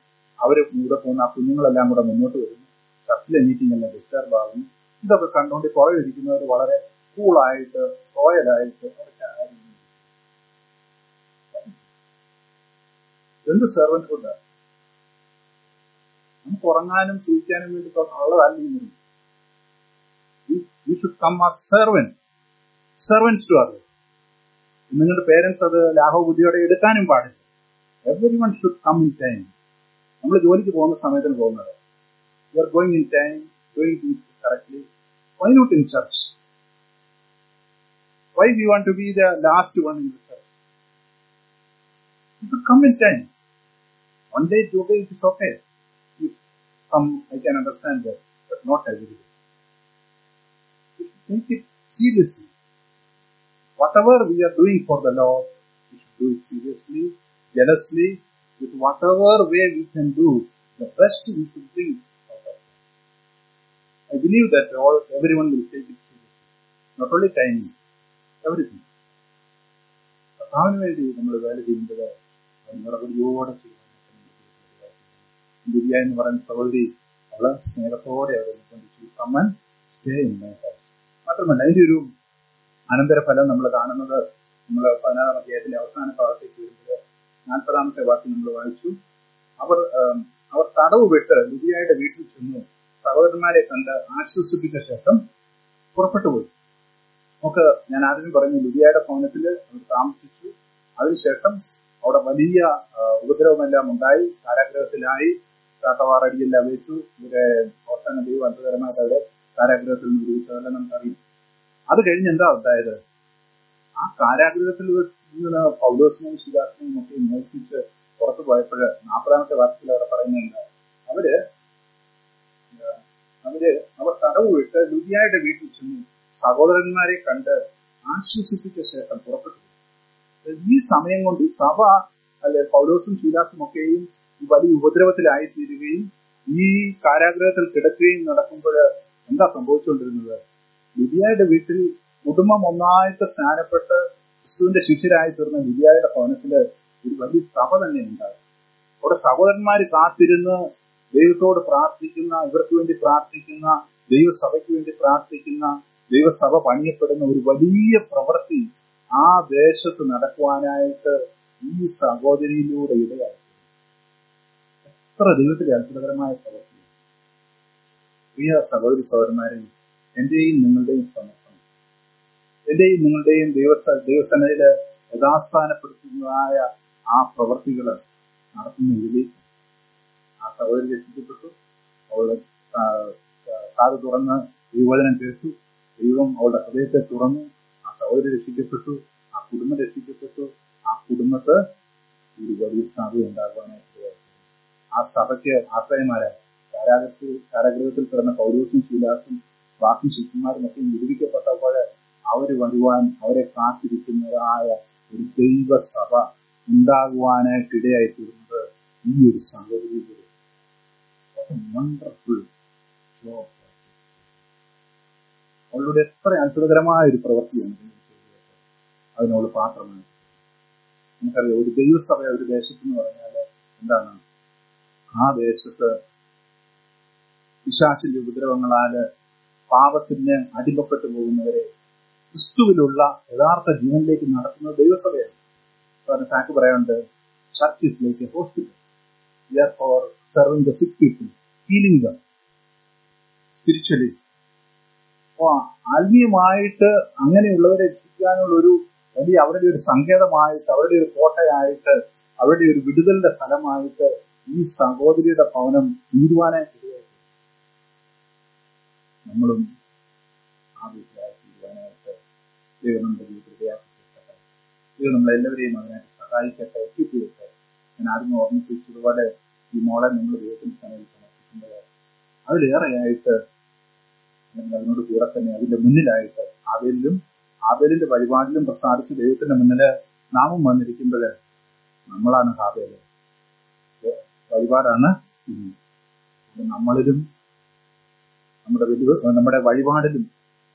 അവർ കൂടെ പോകുന്ന ആ കുഞ്ഞുങ്ങളെല്ലാം കൂടെ മുന്നോട്ട് വരുന്നു. ചർച്ചിലെ മീറ്റിംഗ് എല്ലാം ഡിസ്റ്റർബ് ആകുന്നു. ഇതൊക്കെ കണ്ടുകൊണ്ട് പുറകിലിരിക്കുന്നവർ വളരെ കൂളായിട്ട് റോയലായിട്ട് എന്ത് സെർവന്റ് ഫുഡ് നമുക്ക് ഉറങ്ങാനും കുളിക്കാനും വേണ്ടി ഉള്ളതല്ല should come servants to others നിങ്ങളുടെ പേരൻസ് അത് ലാഭബുദ്ധിയോടെ എടുക്കാനും പാടില്ല. Every one should come in time നമ്മൾ ജോലിക്ക് പോകുന്ന സമയത്തിന് പോകുന്നത് you are going in time doing things correctly why not in church why we want to be the last one in the church you should come in time one day today it is okay some I can understand that, but not every day. We should take it seriously. Whatever we are doing for the Lord, we should do it seriously, jealously, with whatever way we can do, the best we should bring out of it. I believe that all everyone will take it seriously. Not only timing, everything. കർത്താവിന് വേണ്ടി നമ്മൾ വേല ചെയ്യുന്നത് നിറവടിയോടെ ചെയ്യണം ദിവ്യ എന്ന് പറയുന്ന സഹോദരി അവൾ സ്നേഹത്തോടെ അവരെ നിർബന്ധിച്ചു come on stay in my house മാത്രമല്ല അതിന്റെ ഒരു അനന്തരഫലം നമ്മൾ കാണുന്നത് നമ്മൾ പതിനാറാം അധ്യായത്തിലെ അവസാന ഭാഗത്തേക്ക് വരുമ്പോൾ നാൽപ്പതാമത്തെ വാക്യം നമ്മൾ വായിച്ചു. അവർ അവർ തടവ് വിട്ട് ലുബിയായുടെ വീട്ടിൽ ചെന്നു സഹോദരന്മാരെ കണ്ട് ആശ്വസിപ്പിച്ച ശേഷം പുറപ്പെട്ടു പോയി നമുക്ക് ഞാൻ ആദ്യം പറഞ്ഞു ലുബിയായുടെ ഭവനത്തിൽ അവർ താമസിച്ചു. അതിനുശേഷം അവിടെ വലിയ ഉപദ്രവമെല്ലാം ഉണ്ടായി. കാരാഗ്രഹത്തിലായി. കാട്ടവാറടിയെല്ലാം വെച്ചു ഇവരെ അവസാന ദൈവം അത്ഭുതകരമായിട്ട് അവരെ കാരാഗ്രഹത്തിൽ നിന്ന് വിടുവിച്ചതെല്ലാം നമുക്കറിയാം. അത് കഴിഞ്ഞ് എന്താ ഉണ്ടായത്? ആ കാരാഗ്രഹത്തിൽ നിന്ന് പൗലോസിനെയും ശിലാസിനെയും ഒക്കെ മോഷിച്ച് പുറത്തു പോയപ്പോൾ നാൽപ്പതാമത്തെ വാക്യത്തിൽ അവിടെ പറയുന്നുണ്ട്. അവർ അവർ അവർ തടവ് വിട്ട് ലുദിയായുടെ വീട്ടിൽ ചെന്നു സഹോദരന്മാരെ കണ്ട് ആശ്വസിപ്പിച്ച ശേഷം പുറപ്പെട്ടു. ഈ സമയം കൊണ്ട് ഈ സഭ അല്ലെ പൗലോസും ശീലാസും ഒക്കെയും വലിയ ഉപദ്രവത്തിലായിത്തീരുകയും ഈ കാരാഗ്രഹത്തിൽ കിടക്കുകയും നടക്കുമ്പോൾ എന്താ സംഭവിച്ചുകൊണ്ടിരുന്നത്? ലിബിയയുടെ വീട്ടിൽ കുടുംബം ഒന്നായിട്ട് സ്നാനപ്പെട്ട് ക്രിസ്തുവിന്റെ ശിഷ്യരായി തീർന്ന ലിബിയായുടെ ഭവനത്തിൽ ഒരു വലിയ സഭ തന്നെ ഉണ്ടായി. അവിടെ സഹോദരന്മാര് കാത്തിരുന്ന് ദൈവത്തോട് പ്രാർത്ഥിക്കുന്ന ഇവർക്ക് വേണ്ടി പ്രാർത്ഥിക്കുന്ന ദൈവസഭയ്ക്ക് വേണ്ടി പ്രാർത്ഥിക്കുന്ന ദൈവസഭ പണിയപ്പെടുന്ന ഒരു വലിയ പ്രവൃത്തി ആ ദേശത്ത് നടക്കുവാനായിട്ട് ഈ സഹോദരിയിലൂടെ ഇടയായി. എത്ര ദൈവത്തിലെ അത്ഭുതകരമായ പ്രവൃത്തി പ്രിയ സഹോദരി സഹോദരന്മാരെയും എന്റെയും നിങ്ങളുടെയും സമർപ്പണം എന്റെയും നിങ്ങളുടെയും ദൈവസ ദൈവസേനയിൽ യഥാസ്ഥാനപ്പെടുത്തുന്നതായ ആ പ്രവൃത്തികൾ നടത്തുന്ന ഇതിലേക്ക് ആ സഹോദരി രക്ഷിക്കപ്പെട്ടു. അവളുടെ കാത് തുറന്ന് ദൈവവചനം കേട്ടു. ദൈവം അവളുടെ ഹൃദയത്തെ തുറന്നു. ആ സഹോദരി രക്ഷിക്കപ്പെട്ടു. ആ കുടുംബം രക്ഷിക്കപ്പെട്ടു. ആ കുടുംബത്ത് ഒരു വലിയ സാധ്യത ഉണ്ടാകുവാനായിട്ട്. ആ സഭയ്ക്ക് ആശ്രയമാരായി കാരാഗ്രഹത്തിൽ കാരാഗ്രഹത്തിൽ കിടന്ന പൗരൂസും ശീലാസും ബാക്കി ശിഷ്യന്മാരും ഒക്കെ വിടുവിക്കപ്പെട്ടപ്പോൾ അവർ വരുവാൻ അവരെ കാത്തിരിക്കുന്നതായ ഒരു ദൈവസഭ ഉണ്ടാകുവാനായിട്ട് ഇടയായി തീർന്നത് ഈ ഒരു ജോബ് അവളുടെ എത്ര അത്ഭുതകരമായ ഒരു പ്രവൃത്തിയാണ് അതിനോട് പാത്രമാണ്. നമുക്കറിയാം ഒരു ദൈവസഭ ഒരു ദേശത്ത് എന്ന് പറഞ്ഞാൽ എന്താണ്? ആ ദേശത്ത് വിശ്വാസിന്റെ ഉപദ്രവങ്ങളാൽ പാപത്തിന് അടിമപ്പെട്ടു പോകുന്നവരെ ക്രിസ്തുവിലുള്ള യഥാർത്ഥ ജീവനിലേക്ക് നടത്തുന്ന ദൈവസഭയാണ്. താക്ക് പറയാനുണ്ട് church is like a hospital for serving the people healing them spiritually അപ്പോ ആത്മീയമായിട്ട് അങ്ങനെയുള്ളവരെ എത്തിക്കാനുള്ള ഒരു വലിയ അവരുടെ ഒരു സങ്കേതമായിട്ട് അവരുടെ ഒരു കോട്ടയായിട്ട് അവരുടെ ഒരു വിടുതലിന്റെ ഫലമായിട്ട് ഈ സഹോദരിയുടെ ഭവനം തീരുവാനായിട്ട്. നമ്മളും ആ വീട്ടിലായി തീരുവാനായിട്ട് ദൈവം നമ്മുടെ ജീവിതത്തിൽ ഇടയാക്കപ്പെട്ടെ ദൈവം നമ്മളെല്ലാവരെയും സഹായിക്കട്ടെ എത്തിപ്പ് ചെയ്യട്ടെ ഞാൻ ആദ്യം ഓർമ്മിപ്പിച്ചതുപോലെ ഈ മോളെ നമ്മൾ ദൈവത്തിന് സമയം സമർപ്പിക്കുമ്പോൾ അതിലേറെയായിട്ട് അല്ലെങ്കിൽ അതിനോട് കൂടെ തന്നെ അതിന്റെ മുന്നിലായിട്ട് ആബേലിലും ആബേലിന്റെ വഴിപാടിലും പ്രസാദിച്ച് ദൈവത്തിന്റെ മുന്നിൽ നാമം വന്നിരിക്കുമ്പോൾ നമ്മളാണ് ഹാബേൽ വഴിപാടാണ് നമ്മളിലും നമ്മുടെ നമ്മുടെ വഴിപാടിലും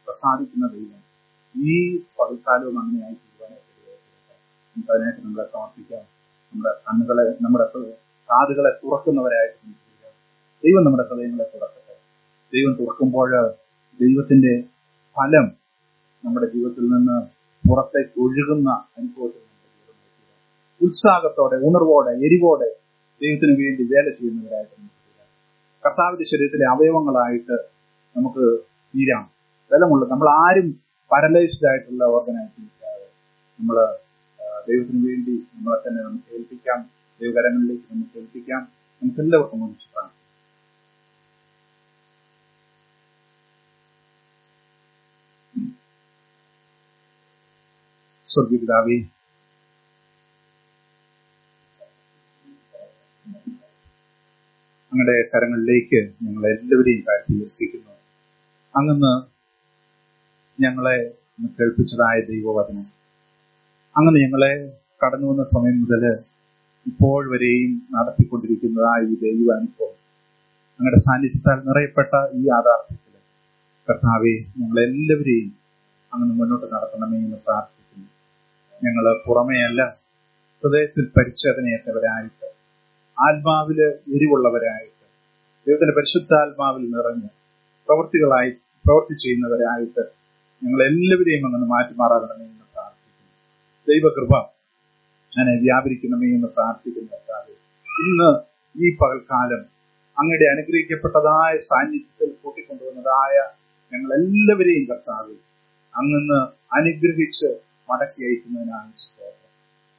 പ്രസാദിക്കുന്ന ദൈവം. ഈ പകൽക്കാലവും അങ്ങനെയായി തീരുവാനായിട്ട്. നമുക്ക് അതിനായിട്ട് നമ്മളെ സമർപ്പിക്കാം. നമ്മുടെ കണ്ണുകളെ നമ്മുടെ കാതുകളെ തുറക്കുന്നവരായിട്ട് ദൈവം നമ്മുടെ ഹൃദയങ്ങളെ തുറക്കട്ടെ. ദൈവം തുറക്കുമ്പോൾ ദൈവത്തിന്റെ ഫലം നമ്മുടെ ജീവിതത്തിൽ നിന്ന് പുറത്തേക്ക് ഒഴുകുന്ന അനുഭവത്തിൽ. ഉത്സാഹത്തോടെ ഉണർവോടെ എരിവോടെ ദൈവത്തിന് വേണ്ടി വേല ചെയ്യുന്നവരായിട്ട് കർത്താവിന്റെ ശരീരത്തിലെ അവയവങ്ങളായിട്ട് നമുക്ക് തീരാം. ബലമുള്ള നമ്മൾ ആരും പാരലൈസ്ഡ് ആയിട്ടുള്ള ഓർഗനായിട്ട് ഇരിക്കാതെ നമ്മൾ ദൈവത്തിന് വേണ്ടി നമ്മളെ തന്നെ നമുക്ക് ഏൽപ്പിക്കാം. ദൈവകരങ്ങളിലേക്ക് നമുക്ക് ഏൽപ്പിക്കാം. നമുക്ക് എല്ലാവർക്കും ഒന്നിച്ചു കാണാം സ്വർഗപിതാവേ അങ്ങയുടെ കരങ്ങളിലേക്ക് ഞങ്ങൾ എല്ലാവരെയും കാര്യത്തിൽ ഏൽപ്പിക്കുന്നു. അങ്ങന്ന് ഞങ്ങളെ കേൾപ്പിച്ചതായ ദൈവവചനം. അങ്ങനെ ഞങ്ങളെ കടന്നു വന്ന സമയം മുതൽ ഇപ്പോൾ വരെയും നടത്തിക്കൊണ്ടിരിക്കുന്നതായ ഈ ദൈവ അനുഭവം അങ്ങയുടെ സാന്നിധ്യത്താൽ നിറയപ്പെട്ട ഈ യാഥാർത്ഥ്യത്തിൽ കർത്താവെ ഞങ്ങളെല്ലാവരെയും അങ്ങനെ മുന്നോട്ട് നടത്തണമേ എന്ന് പ്രാർത്ഥിക്കുന്നു. ഞങ്ങൾ പുറമേയല്ല ഹൃദയത്തിൽ പരിച്ഛേദനയേറ്റവരായിട്ട് ആത്മാവിൽ എരിവുള്ളവരായിട്ട് ദൈവത്തിന്റെ പരിശുദ്ധാത്മാവിൽ നിറഞ്ഞ് പ്രവൃത്തികളായി പ്രവൃത്തി ചെയ്യുന്നവരായിട്ട് ഞങ്ങൾ എല്ലാവരെയും അങ്ങനെ മാറ്റിമാറാകണമേ എന്ന് പ്രാർത്ഥിക്കുന്നു. ദൈവകൃപ അങ്ങനെ വ്യാപരിക്കണമേ എന്ന് പ്രാർത്ഥിക്കുന്നു കർത്താവ്. ഇന്ന് ഈ പകൽക്കാലം അങ്ങയുടെ അനുഗ്രഹിക്കപ്പെട്ടതായ സാന്നിധ്യത്തിൽ കൂട്ടിക്കൊണ്ടുവന്നതായ ഞങ്ങൾ എല്ലാവരെയും കർത്താവ് അങ്ങന്ന് അനുഗ്രഹിച്ച് മടക്കി അയക്കുന്നതിനാണ് സ്തോത്രം.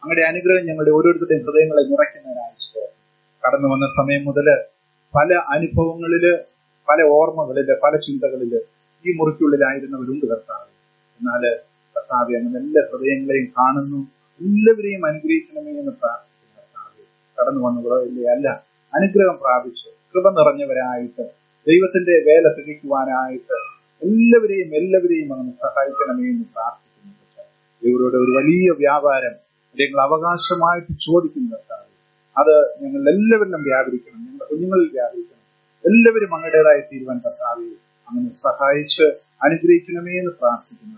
അങ്ങയുടെ അനുഗ്രഹം ഞങ്ങളുടെ ഓരോരുത്തരുടെയും ഹൃദയങ്ങളെ നിറയ്ക്കുന്നതിനാണ് സ്തോത്രം. കടന്നു വന്ന സമയം മുതൽ പല അനുഭവങ്ങളിൽ പല ഓർമ്മകളിൽ പല ചിന്തകളിൽ ഈ മുറിക്കുള്ളിലായിരുന്നവരുണ്ട് കർത്താവ്. എന്നാൽ കർത്താവ് അങ്ങനെ എല്ലാ ഹൃദയങ്ങളെയും കാണുന്നു. എല്ലാവരെയും അനുഗ്രഹിക്കണമേ എന്ന് പ്രാർത്ഥിക്കുന്നു കർത്താവ്. കടന്നു വന്നവരോ അല്ല അനുഗ്രഹം പ്രാപിച്ച് കൃപ നിറഞ്ഞവരായിട്ട് ദൈവത്തിന്റെ വേല തികയ്ക്കുവാനായിട്ട് എല്ലാവരെയും എല്ലാവരെയും അങ്ങനെ സഹായിക്കണമേ എന്ന് പ്രാർത്ഥിക്കുന്നു. ഇവരുടെ ഒരു വലിയ വ്യാപാരം ഞങ്ങൾ അവകാശമായിട്ട് ചോദിക്കുന്നു കർത്താവ്. അത് ഞങ്ങൾ എല്ലാവരിലും വ്യാപരിക്കണം. ഞങ്ങളുടെ കുഞ്ഞുങ്ങളിൽ വ്യാപരിക്കണം. എല്ലാവരും അങ്ങയുടേതായി തീരുവാൻ കർത്താവെ അങ്ങനെ സഹായിച്ച് അനുഗ്രഹിക്കണമേ എന്ന് പ്രാർത്ഥിക്കുന്നു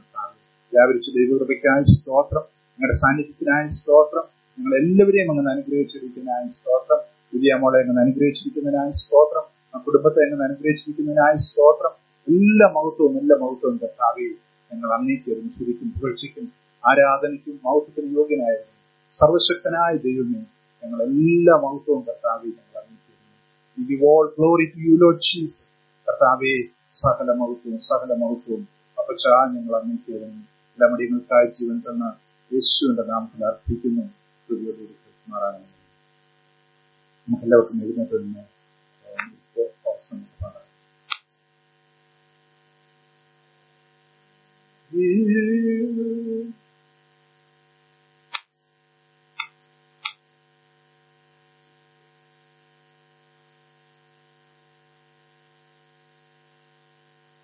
വ്യാപരിച്ച് ദൈവകൃപയ്ക്കായ സ്തോത്രം. നിങ്ങളുടെ സാന്നിധ്യത്തിനായ സ്തോത്രം. നിങ്ങൾ എല്ലാവരെയും അങ്ങനെ അനുഗ്രഹിച്ചിരിക്കുന്നതിനായ സ്തോത്രം. വിജയമോളെ അങ്ങനെ അനുഗ്രഹിച്ചിരിക്കുന്നതിനായ സ്തോത്രം. ആ കുടുംബത്തെ അങ്ങനെ അനുഗ്രഹിച്ചിരിക്കുന്നതിനായ സ്തോത്രം. എല്ലാ മഹത്വവും എല്ലാ മഹത്വവും കർത്താവെ ഞങ്ങൾ അന്നേക്കും ശരിക്കും പുകഴ്ചയ്ക്കും ആരാധനയ്ക്കും മഹത്വത്തിന് യോഗ്യനായിരുന്നു സർവശക്തനായ ദൈവമേ ഞങ്ങൾ എല്ലാ മഹത്വവും കർത്താവെ ഞങ്ങൾ അന്നേക്കും കർത്താവെ സകല മഹത്വവും സകല മഹത്വവും അപ്പച്ചാ ഞങ്ങൾ അങ്ങനെ എല്ലാ മടികൾക്കായി ജീവൻ തന്ന യേശുവിന്റെ നാമത്തിൽ അർപ്പിക്കുന്നു. നമുക്കെല്ലാവർക്കും എഴുന്നേറ്റ് നിന്ന് പാടാം.